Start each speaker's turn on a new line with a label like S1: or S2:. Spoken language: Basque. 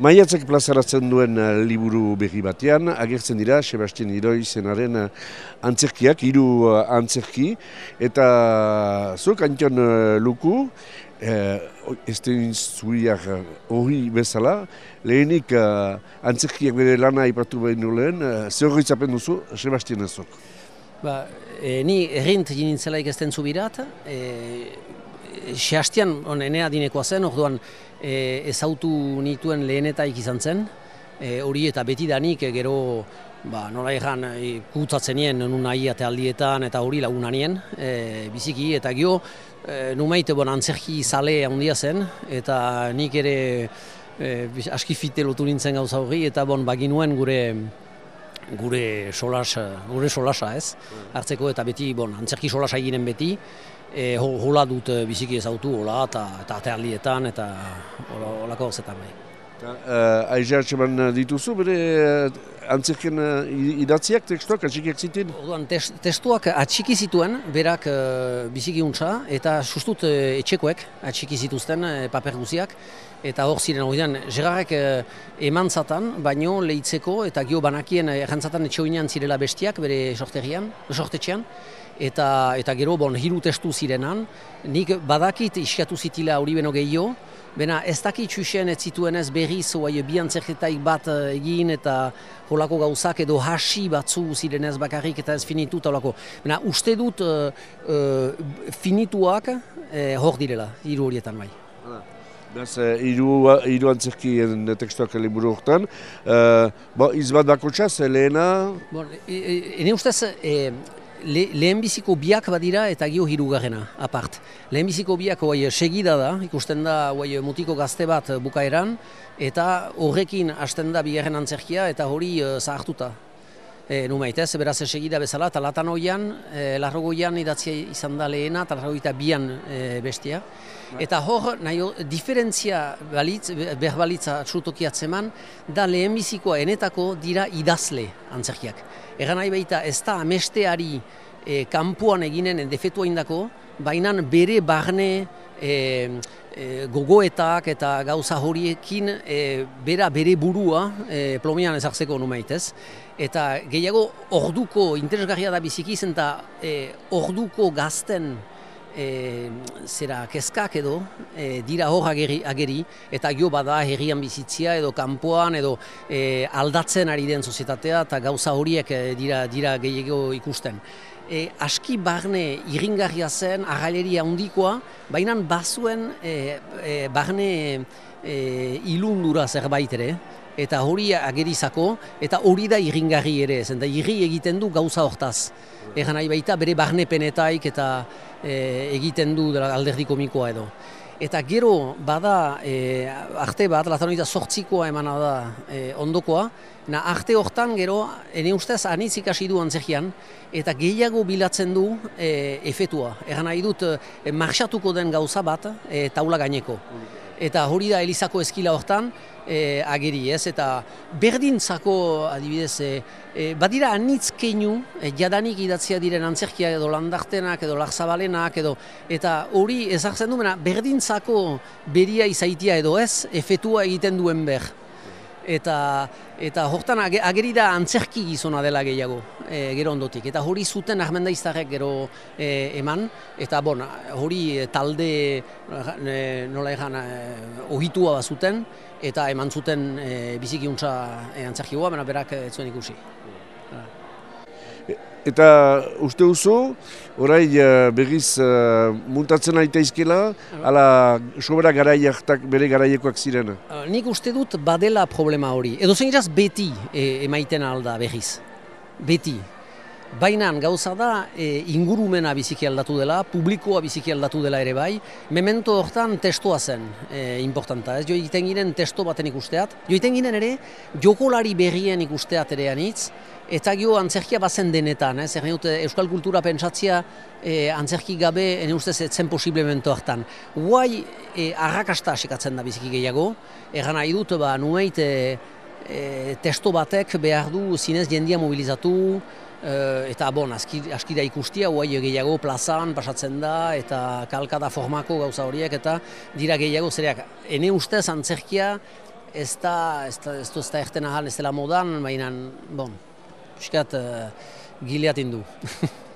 S1: Maiatzak plazaratzen duen uh, liburu berri batean, agertzen dira Sebastian Iroi zenaren uh, antzerkiak, hiru uh, antzerki, eta zuk antion luku, ez den zuiak hori bezala, lehenik uh, antzerkiak bere lana ipatu behin lehen, uh, zer hori duzu Sebastian ezok?
S2: Ba, e, ni errint jinintzelaik ez den zubirat, e, Sebastian, on, enea dinekoa zen, orduan, e, ezautu nituen lehenetaik izan zen, e, hori eta beti danik e, gero ba, nola egan e, kutsatzen nien nun nahi aldietan eta hori laguna nien, e, biziki, eta gio e, numeite bon, antzerki zale handia zen, eta nik ere e, aski fite lotu nintzen gauza hori, eta bon, baginuen gure gure solas, gure solasa ez, hartzeko eta beti, bon, antzerki solasa eginen beti, e, hola dut e, biziki ezautu, hola, eta, eta atearlietan, eta holako zetan bai.
S1: Uh, Aize dituzu, bere antzerken uh, idatziak, tekstuak, atxikiak zituen?
S2: Orduan, testuak atxiki zituen, berak uh, biziki untsa, eta sustut uh, etxekoek atxiki zituzten uh, paper guziak, eta hor ziren hori Gerarek uh, eman zatan, baino lehitzeko, eta gio banakien errantzatan etxoinean zirela bestiak, bere sorterian, sortetxean, eta eta gero bon hiru testu zirenan. Nik badakit iskatu zitila hori beno gehiago Bena ez dakit xuxen ez zituen ez berriz oai bi antzerketaik bat eh, egin eta holako gauzak edo hasi batzu ziren bakarrik eta ez finitu talako. Bena uste dut uh, uh, finituak uh, hor direla, hiru horietan bai.
S1: Beraz, hiru, hiru antzerkien tekstuak liburu horretan. Uh, bo, izbat bako txaz, lehena?
S2: Bon, ene ustez, le, lehenbiziko biak badira eta gio hirugarrena, apart. Lehenbiziko biak oai, segida da, ikusten da oai, mutiko gazte bat bukaeran, eta horrekin hasten da bigarren antzerkia eta hori uh, zahartuta. E, Numaitez, beraz segida bezala, eta latan hoian, e, larrogoian idatzia izan da lehena, eta larrogoita bian e, bestia. Bai. Eta hor, nahi, diferentzia balitz, berbalitza atzutokiatzeman, da lehenbizikoa enetako dira idazle antzerkiak. Egan nahi baita ez da amesteari e, kanpoan eginen defetua indako, baina bere barne e, e, gogoetak eta gauza horiekin e, bera bere burua e, plomian ezartzeko numeitez. Eta gehiago orduko interesgarria da biziki zen eta e, orduko gazten e, zera kezkak edo e, dira hor ageri, ageri eta gio bada herrian bizitzia edo kanpoan edo e, aldatzen ari den sozietatea eta gauza horiek e, dira dira gehiago ikusten. E, aski barne iringarria zen arraileria handikoa, baina bazuen e, e, barne e, ilundura zerbait ere, eta hori agerizako, eta hori da iringarri ere, zen da irri egiten du gauza hortaz. Egan nahi baita bere barne penetaik eta e, egiten du alderdi komikoa edo. Eta gero bada e, arte bat, latanoita sortzikoa emana da e, ondokoa, na arte hortan gero, ene ustez, anitz ikasi du antzekian, eta gehiago bilatzen du e, efetua. Egan nahi dut, e, marxatuko den gauza bat, e, taula gaineko eta hori da Elizako eskila hortan e, ageri ez, eta berdintzako adibidez, e, badira anitz keinu, e, jadanik idatzia diren antzerkia edo landartenak edo larzabalenak edo, eta hori ezartzen du, berdintzako beria izaitia edo ez, efetua egiten duen ber. Eta eta hortan ageri da antzerki gizona dela gehiago e, gero ondotik eta hori zuten Ahmendaiztarrek gero e, eman eta bon, hori e, talde e, nola egan e, ohitua bazuten eta eman zuten e, biziki untza e, antzerki goa, berak ez zuen ikusi.
S1: Eta uste duzu, orai uh, berriz uh, muntatzen aita izkela, ala sobera garaiak bere garaiekoak ziren?
S2: Nik uste dut badela problema hori. Edo zen beti e, emaiten alda berriz. Beti. Baina gauza da e, ingurumena biziki aldatu dela, publikoa biziki aldatu dela ere bai, memento hortan testoa zen e, importanta, ez? Jo egiten ginen testo baten ikusteat, jo egiten ginen ere jokolari berrien ikusteat ere anitz, eta gio antzerkia bazen denetan, ez, egin dute euskal kultura pentsatzia e, antzerki gabe ene ustez zen posible memento hartan. Guai e, arrakasta asikatzen da biziki gehiago, egan nahi dut, ba, nueit e, e, testo batek behar du zinez jendia mobilizatu, Uh, eta bon, aski, aski da ikustia, huai gehiago plazan pasatzen da, eta kalkada formako gauza horiek, eta dira gehiago zereak. Ene ustez antzerkia ez da, ez da, ez du ez da erten ahal ez dela modan, baina, bon, piskat, uh, gileatin du.